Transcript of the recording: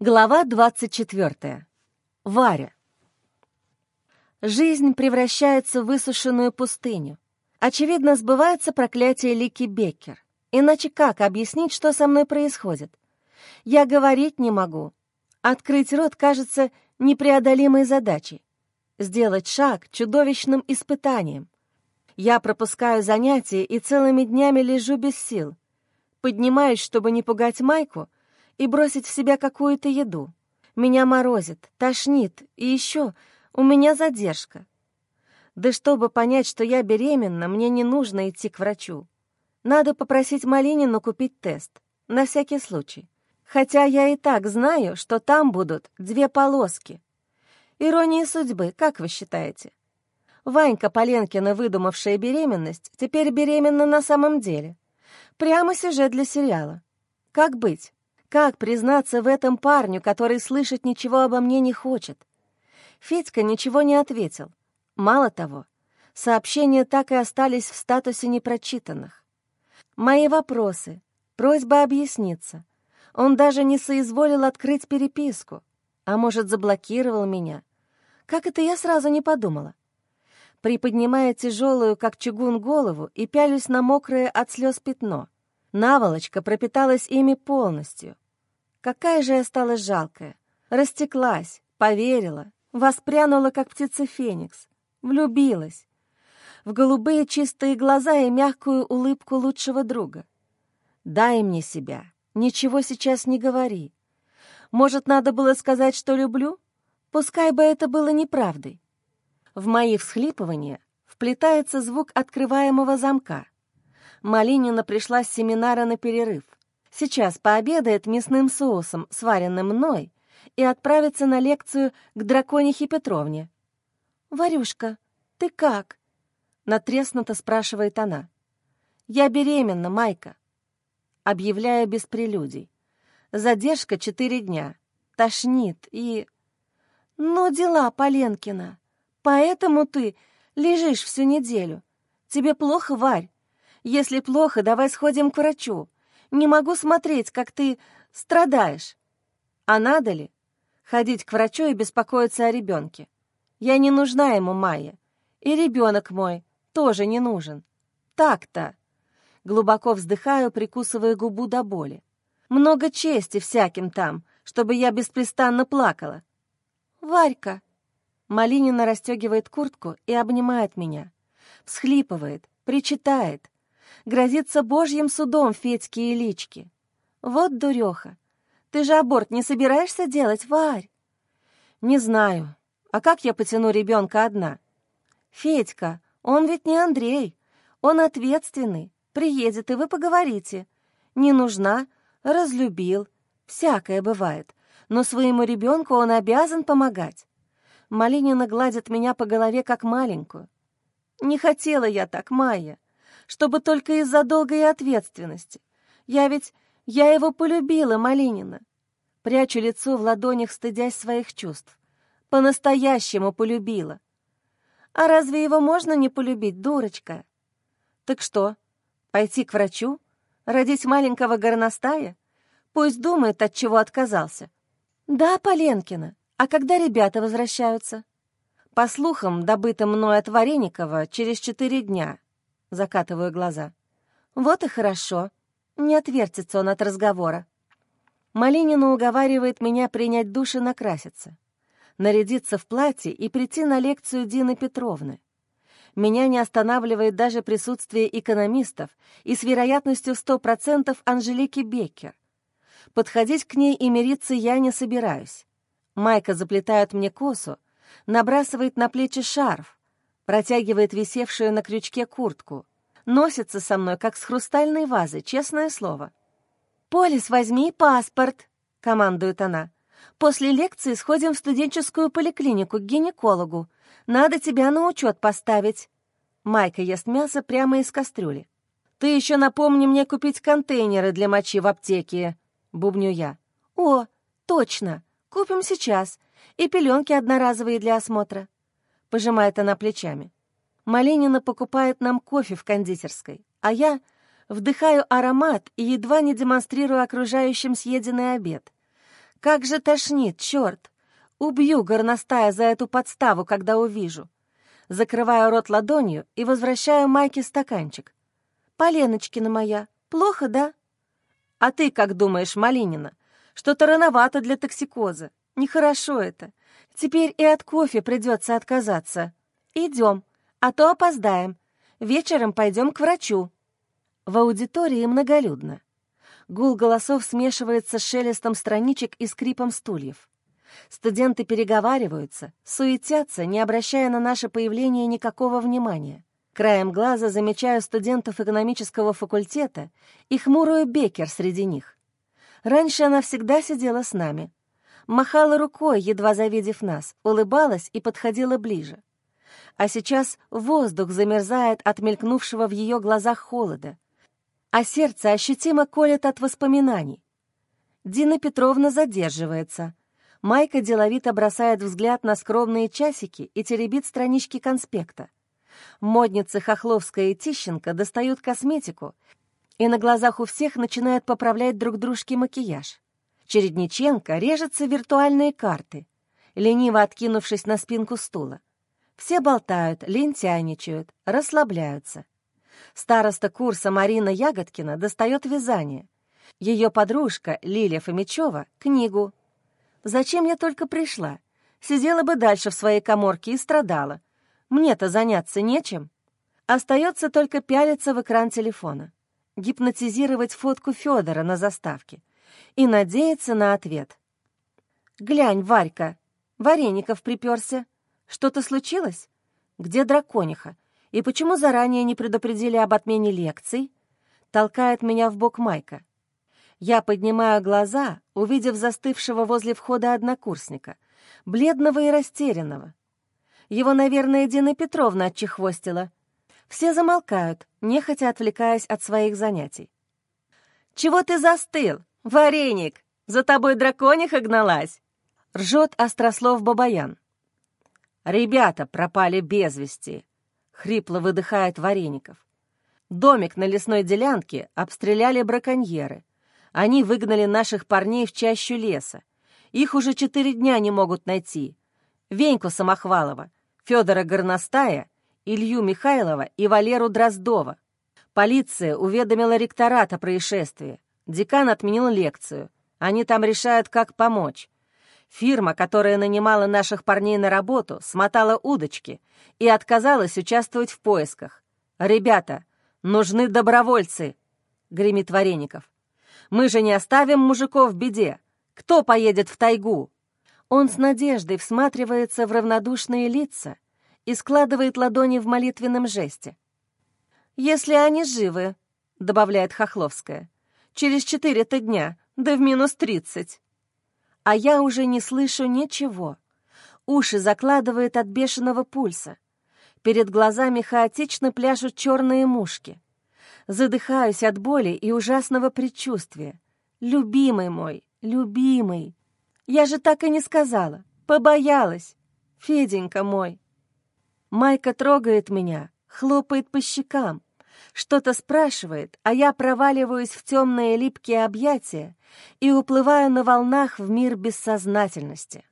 Глава 24. Варя. Жизнь превращается в высушенную пустыню. Очевидно, сбывается проклятие Лики Беккер. Иначе как объяснить, что со мной происходит? Я говорить не могу. Открыть рот кажется непреодолимой задачей. Сделать шаг — чудовищным испытанием. Я пропускаю занятия и целыми днями лежу без сил. Поднимаюсь, чтобы не пугать Майку — и бросить в себя какую-то еду. Меня морозит, тошнит, и еще у меня задержка. Да чтобы понять, что я беременна, мне не нужно идти к врачу. Надо попросить Малинину купить тест, на всякий случай. Хотя я и так знаю, что там будут две полоски. Ирония судьбы, как вы считаете? Ванька Поленкина, выдумавшая беременность, теперь беременна на самом деле. Прямо сюжет для сериала. Как быть? Как признаться в этом парню, который слышать ничего обо мне не хочет? Федька ничего не ответил. Мало того, сообщения так и остались в статусе непрочитанных. Мои вопросы, просьба объясниться. Он даже не соизволил открыть переписку. А может, заблокировал меня? Как это я сразу не подумала? Приподнимая тяжелую, как чугун, голову и пялюсь на мокрое от слез пятно — Наволочка пропиталась ими полностью. Какая же я стала жалкая. Растеклась, поверила, воспрянула, как птица Феникс, влюбилась. В голубые чистые глаза и мягкую улыбку лучшего друга. «Дай мне себя, ничего сейчас не говори. Может, надо было сказать, что люблю? Пускай бы это было неправдой». В мои всхлипывания вплетается звук открываемого замка — Малинина пришла с семинара на перерыв. Сейчас пообедает мясным соусом, сваренным мной, и отправится на лекцию к драконихе Петровне. «Варюшка, ты как?» — натреснуто спрашивает она. «Я беременна, Майка». Объявляю без прелюдий. Задержка четыре дня. Тошнит и... «Ну, дела, Поленкина. Поэтому ты лежишь всю неделю. Тебе плохо, Варь? Если плохо, давай сходим к врачу. Не могу смотреть, как ты страдаешь. А надо ли? Ходить к врачу и беспокоиться о ребенке. Я не нужна ему, Майя. И ребенок мой тоже не нужен. Так-то. Глубоко вздыхаю, прикусывая губу до боли. Много чести всяким там, чтобы я беспрестанно плакала. «Варька!» Малинина расстегивает куртку и обнимает меня. Всхлипывает, причитает, грозится божьим судом Федьке и Личке. Вот дуреха. Ты же аборт не собираешься делать, Варь? Не знаю. А как я потяну ребенка одна? Федька, он ведь не Андрей. Он ответственный. Приедет, и вы поговорите. Не нужна, разлюбил. Всякое бывает. Но своему ребенку он обязан помогать. Малинина гладит меня по голове, как маленькую. Не хотела я так, Майя чтобы только из-за долгой ответственности. Я ведь... Я его полюбила, Малинина. Прячу лицо в ладонях, стыдясь своих чувств. По-настоящему полюбила. А разве его можно не полюбить, дурочка? Так что, пойти к врачу? Родить маленького горностая? Пусть думает, от чего отказался. Да, Поленкина. А когда ребята возвращаются? По слухам, добытым мной от Вареникова, через четыре дня, Закатываю глаза. Вот и хорошо. Не отвертится он от разговора. Малинина уговаривает меня принять душ и накраситься. Нарядиться в платье и прийти на лекцию Дины Петровны. Меня не останавливает даже присутствие экономистов и с вероятностью 100% Анжелики Беккер. Подходить к ней и мириться я не собираюсь. Майка заплетает мне косу, набрасывает на плечи шарф, протягивает висевшую на крючке куртку. Носится со мной, как с хрустальной вазой, честное слово. «Полис, возьми паспорт», — командует она. «После лекции сходим в студенческую поликлинику к гинекологу. Надо тебя на учет поставить». Майка ест мясо прямо из кастрюли. «Ты еще напомни мне купить контейнеры для мочи в аптеке», — бубню я. «О, точно, купим сейчас. И пеленки одноразовые для осмотра». — пожимает она плечами. Малинина покупает нам кофе в кондитерской, а я вдыхаю аромат и едва не демонстрирую окружающим съеденный обед. Как же тошнит, черт! Убью горностая за эту подставу, когда увижу. Закрываю рот ладонью и возвращаю Майке стаканчик. «Поленочкина моя, плохо, да?» «А ты как думаешь, Малинина? Что-то рановато для токсикоза. Нехорошо это. Теперь и от кофе придется отказаться. Идем, а то опоздаем. Вечером пойдем к врачу». В аудитории многолюдно. Гул голосов смешивается с шелестом страничек и скрипом стульев. Студенты переговариваются, суетятся, не обращая на наше появление никакого внимания. Краем глаза замечаю студентов экономического факультета и хмурую Бекер среди них. Раньше она всегда сидела с нами. Махала рукой, едва завидев нас, улыбалась и подходила ближе. А сейчас воздух замерзает от мелькнувшего в ее глазах холода, а сердце ощутимо колет от воспоминаний. Дина Петровна задерживается. Майка деловито бросает взгляд на скромные часики и теребит странички конспекта. Модницы Хохловская и Тищенко достают косметику и на глазах у всех начинают поправлять друг дружке макияж. Чередниченко режется виртуальные карты, лениво откинувшись на спинку стула. Все болтают, лентяйничают, расслабляются. Староста курса Марина Ягодкина достает вязание. Ее подружка Лилия Фомичева — книгу. Зачем я только пришла? Сидела бы дальше в своей коморке и страдала. Мне-то заняться нечем. Остается только пялиться в экран телефона, гипнотизировать фотку Федора на заставке и надеяться на ответ. «Глянь, Варька, Вареников приперся. Что-то случилось? Где дракониха? И почему заранее не предупредили об отмене лекций?» Толкает меня в бок Майка. Я поднимаю глаза, увидев застывшего возле входа однокурсника, бледного и растерянного. Его, наверное, Дина Петровна отчехвостила. Все замолкают, нехотя отвлекаясь от своих занятий. «Чего ты застыл, вареник? За тобой дракониха гналась!» Ржет острослов Бабаян. «Ребята пропали без вести», — хрипло выдыхает Вареников. «Домик на лесной делянке обстреляли браконьеры. Они выгнали наших парней в чащу леса. Их уже четыре дня не могут найти. Веньку Самохвалова, Федора Горностая, Илью Михайлова и Валеру Дроздова. Полиция уведомила ректорат о происшествии. Декан отменил лекцию. Они там решают, как помочь. Фирма, которая нанимала наших парней на работу, смотала удочки и отказалась участвовать в поисках. «Ребята, нужны добровольцы!» — гремит Вареников. «Мы же не оставим мужиков в беде! Кто поедет в тайгу?» Он с надеждой всматривается в равнодушные лица и складывает ладони в молитвенном жесте. «Если они живы», — добавляет Хохловская, — «через четыре-то дня, да в минус тридцать». А я уже не слышу ничего. Уши закладывает от бешеного пульса. Перед глазами хаотично пляшут черные мушки. Задыхаюсь от боли и ужасного предчувствия. Любимый мой, любимый. Я же так и не сказала. Побоялась. Феденька мой. Майка трогает меня, хлопает по щекам, что-то спрашивает, а я проваливаюсь в темные липкие объятия и уплываю на волнах в мир бессознательности.